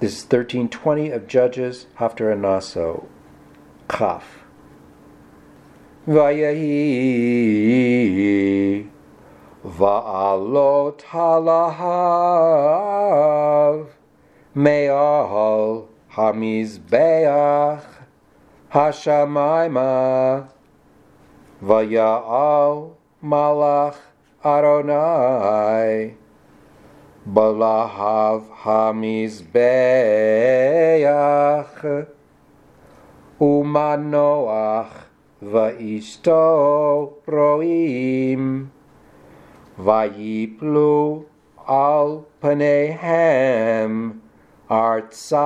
This is 1320 of Judges, Haftarah Naso, Kaf. Vayahi Va'alot halahav Me'al Hamizbeach Hashamayma Vaya'al Malach Adonai בלהב המזבח ומנוח ואשתו רואים ויפלו על פניהם ארצה.